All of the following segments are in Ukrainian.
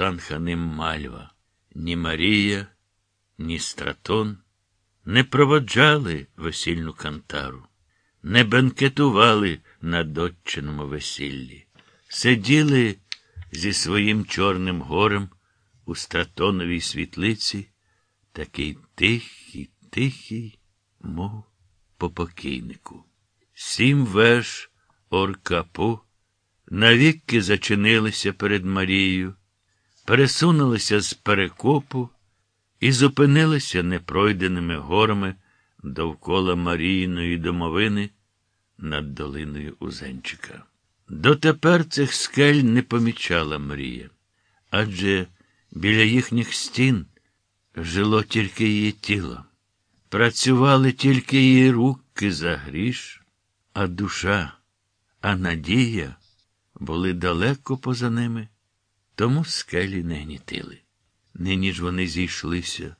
Танханим Мальва, ні Марія, ні Стратон не проводжали весільну кантару, не бенкетували на доччиному весіллі, сиділи зі своїм Чорним горем у стратоновій світлиці, такий тихий, тихий, мов по покійнику. Сім веж оркапу навіки зачинилися перед Марією, пересунулися з перекопу і зупинилися непройденими горами довкола Марійної домовини над долиною Узенчика. Дотепер цих скель не помічала Мрія, адже біля їхніх стін жило тільки її тіло, працювали тільки її руки за гріш, а душа, а надія були далеко поза ними, тому скелі не гнітили. Нині ж вони зійшлися,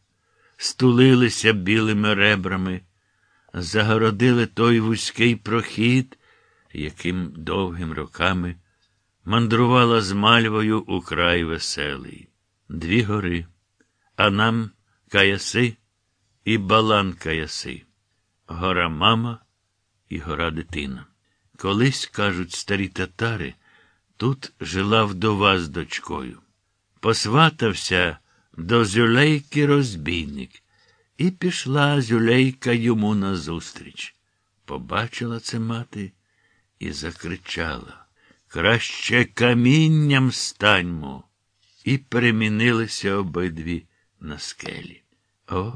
стулилися білими ребрами, загородили той вузький прохід, яким довгим роками мандрувала з мальвою у край веселий. Дві гори, а нам каяси і балан каяси, гора мама і гора дитина. Колись, кажуть старі татари, тут жила вдова з дочкою. Посватався до зюлейки розбійник, і пішла зюлейка йому назустріч. Побачила це мати і закричала Краще камінням станьмо. І перемінилися обидві на скелі. О,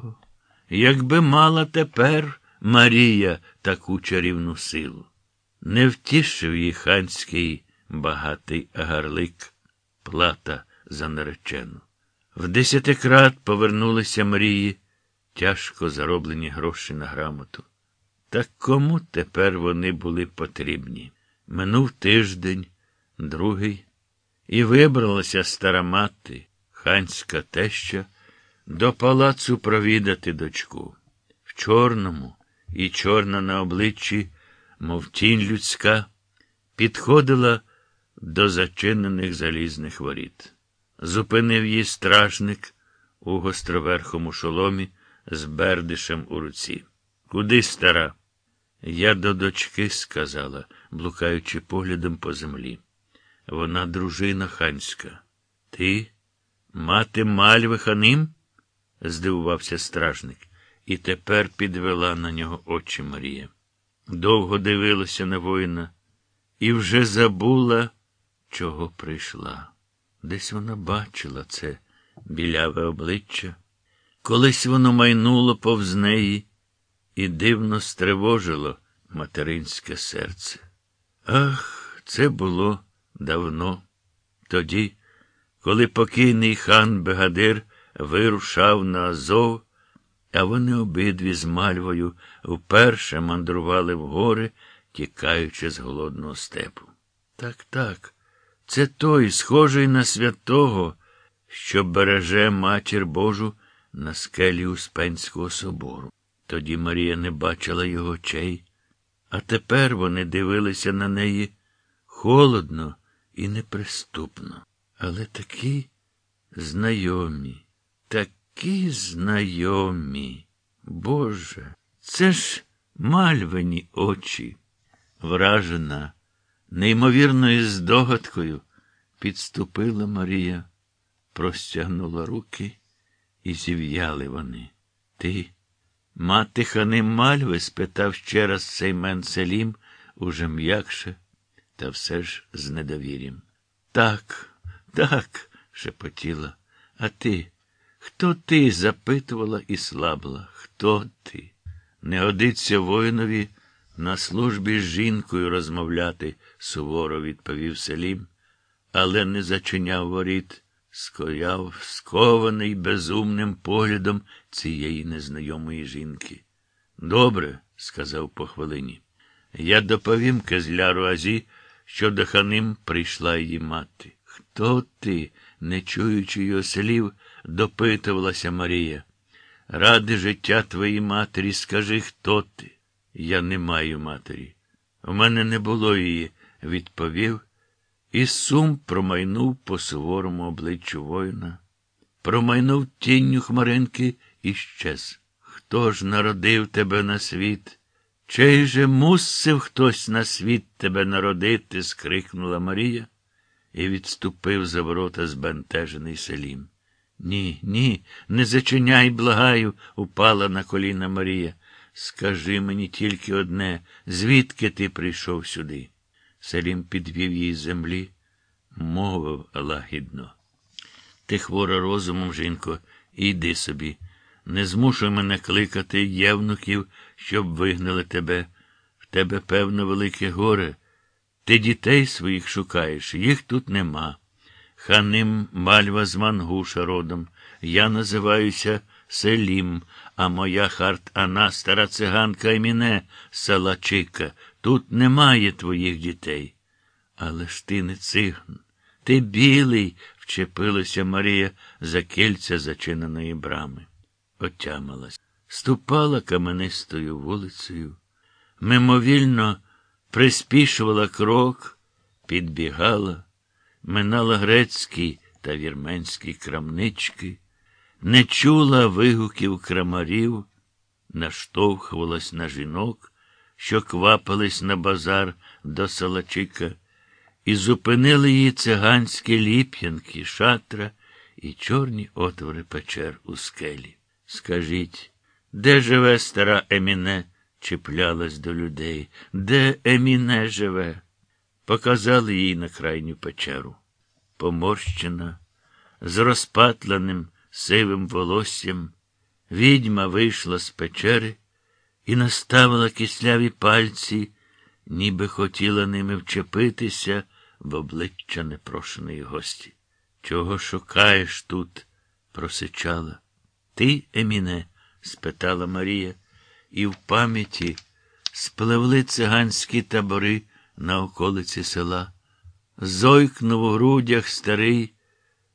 якби мала тепер Марія таку чарівну силу. Не втішив її ханський багатий гарлик, плата за наречену. В десятикрат повернулися мрії, тяжко зароблені гроші на грамоту. Та кому тепер вони були потрібні? Минув тиждень, другий, і вибралася стара мати, ханська теща, до палацу провідати дочку. В чорному і чорна на обличчі, мов тінь людська, підходила до зачинених залізних воріт. Зупинив її стражник у гостроверхому шоломі з бердишем у руці. Куди стара? Я до дочки сказала, блукаючи поглядом по землі. Вона дружина ханська. Ти, мати Мальви ханим? здивувався стражник, і тепер підвела на нього очі Марія. Довго дивилася на воїна і вже забула, чого прийшла. Десь вона бачила це біляве обличчя. Колись воно майнуло повз неї і дивно стривожило материнське серце. Ах, це було давно. Тоді, коли покійний хан Бегадир вирушав на Азов, а вони обидві з мальвою вперше мандрували в гори, тікаючи з голодного степу. Так, так, це той, схожий на святого, що береже матір Божу на скелі Успенського собору. Тоді Марія не бачила його очей, а тепер вони дивилися на неї холодно і неприступно. Але такі знайомі, такі знайомі. Боже, це ж мальвені очі. Вражена, неймовірною здогадкою, підступила Марія, простягнула руки, і зів'яли вони. Ти, мати хани Мальви? спитав ще раз Сеймен Селім, уже м'якше та все ж з недовір'ям. Так, так, шепотіла. А ти? Хто ти? запитувала і слабла. Хто ти? Не годиться воїнові на службі з жінкою розмовляти, суворо відповів Селім, але не зачиняв воріт, скояв скований безумним поглядом цієї незнайомої жінки. Добре, сказав по хвилині. Я доповім Кезляру Азі, що до ханим прийшла її мати. Хто ти, не чуючи його слів, допитувалася Марія. Ради життя твоїй матері, скажи, хто ти? Я не маю матері. У мене не було її, відповів І сум промайнув по суворому обличчю воїна, промайнув тінню хмаринки і щез. Хто ж народив тебе на світ? Чей же мусив хтось на світ тебе народити? скрикнула Марія і відступив за ворота збентежений селім. Ні, ні, не зачиняй, благаю, упала на коліна Марія. Скажи мені тільки одне, звідки ти прийшов сюди? Селім підвів її з землі, мовив лагідно. Ти хвора розумом, жінко, іди собі. Не змушуй мене кликати євнуків, щоб вигнали тебе. В тебе, певно, велике горе. Ти дітей своїх шукаєш, їх тут нема. Ханим мальва з Мангуша родом. Я називаюся Селім, а моя харт Ана, стара циганка Еміне, Салачика. Тут немає твоїх дітей. Але ж ти не циган. Ти білий, вчепилася Марія за кільця зачиненої брами. Отямилась. Ступала каменистою вулицею, мимовільно приспішувала крок, підбігала, минала грецькі та вірменські крамнички, не чула вигуків крамарів, наштовхувалась на жінок, що квапились на базар до Салачика, і зупинили її циганські ліп'янки, шатра і чорні отвори печер у скелі. Скажіть, де живе стара Еміне? чіплялась до людей. Де Еміне живе? Показали їй на крайню печеру. Поморщена, з розпатленим сивим волоссям, відьма вийшла з печери і наставила кисляві пальці, ніби хотіла ними вчепитися в обличчя непрошеної гості. Чого шукаєш тут? просичала. Ти, Еміне? спитала Марія, і в пам'яті спливли циганські табори на околиці села. Зойкнув у грудях старий,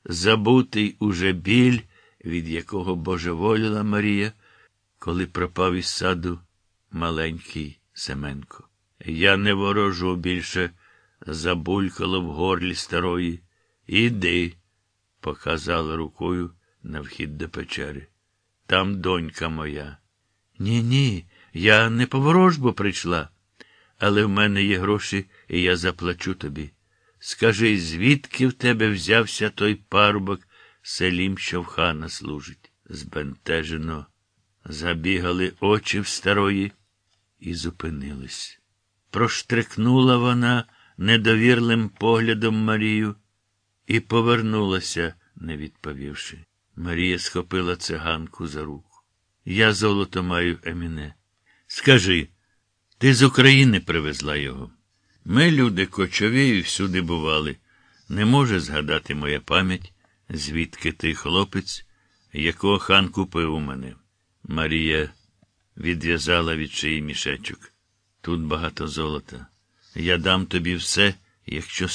забутий уже біль, від якого божеволіла Марія, коли пропав із саду маленький Семенко. Я не ворожу більше, забулькало в горлі старої. Іди, показала рукою на вхід до печери. Там донька моя. Ні, ні, я не по ворожбу прийшла, але в мене є гроші, і я заплачу тобі. Скажи, звідки в тебе взявся той парубок, селім, що в хана служить? Збентежено. Забігали очі в старої і зупинились. Проштрикнула вона недовірлим поглядом Марію і повернулася, не відповівши. Марія схопила циганку за руку. Я золото маю, Еміне. Скажи, ти з України привезла його? Ми, люди кочові і всюди бували. Не може згадати моя пам'ять, звідки ти хлопець, якого хан купив у мене. Марія відв'язала від шиї мішечок. Тут багато золота. Я дам тобі все, якщо